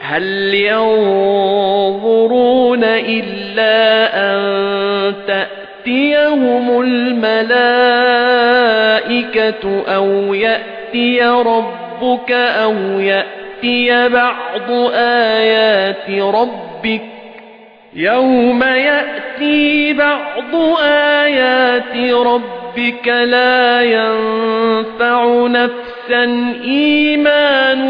هل ينظرون إلا أن تأتيهم الملائكة أو يأتي ربك أو يأتي بعض آيات ربك يَوْمَ يَأْتِي بَعْضُ آيَاتِ رَبِّكَ لَا يَنفَعُ نَفْسًا إِيمَانُهَا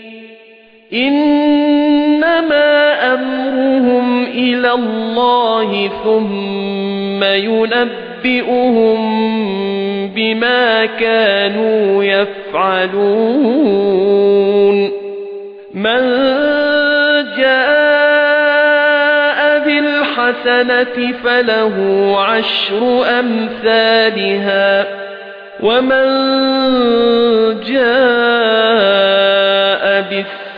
إِنَّمَا أَمْرُهُمْ إِلَى اللَّهِ ثُمَّ يُنَبِّئُهُم بِمَا كَانُوا يَفْعَلُونَ. مَن جَاءَ بِالْحَسَنَةِ فَلَهُ عَشْرُ أَمْثَالِهَا وَمَن جَاءَ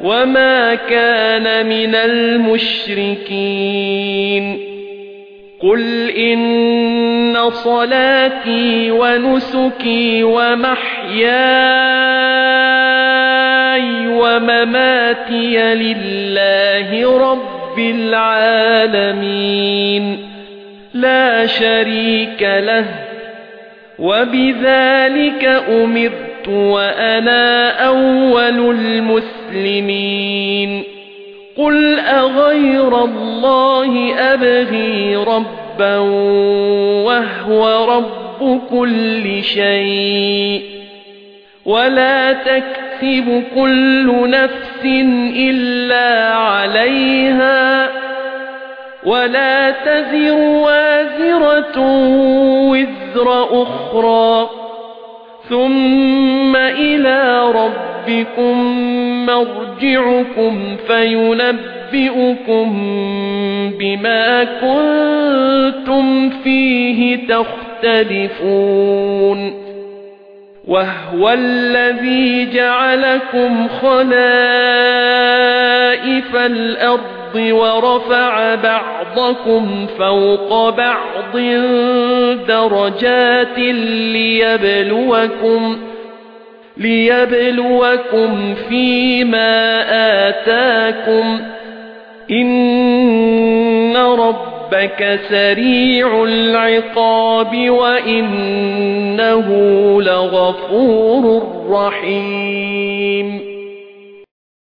وَمَا كَانَ مِنَ الْمُشْرِكِينَ قُلْ إِنَّ صَلَاتِي وَنُسُكِي وَمَحْيَايَ وَمَمَاتِي لِلَّهِ رَبِّ الْعَالَمِينَ لَا شَرِيكَ لَهُ وَبِذَلِكَ وَأَنَا أَوَّلُ الْمُسْلِمِينَ. قُلْ أَغَيْرَ اللَّهِ أَبْغِي رَبًّا وَهُوَ رَبُّ كُلِّ شَيْءٍ. وَلَا تَكْسِبُ كُلُّ نَفْسٍ إِلَّا عَلَيْهَا. وَلَا تَزِرُ وَازِرَةٌ وِزْرَ أُخْرَى. ثُمَّ إِلَى رَبِّكُمْ مَرْجِعُكُمْ فَيُنَبِّئُكُم بِمَا كُنتُمْ فِيهِ تَخْتَلِفُونَ. وَهُوَ الَّذِي جَعَلَكُمْ خَلَائِفَ الْأَرْضِ وَرَفَعَ بَعْضَكُمْ فَوْقَ بَعْضٍ دَرَجَاتٍ لِيَبْلُوَكُمْ لِيَبْلُوَكُمْ فِيمَا آتَاكُمْ إِنَّ رَبَّكَ سَرِيعُ الْعِقَابِ وَإِنَّهُ لَغَفُورٌ رَّحِيمٌ.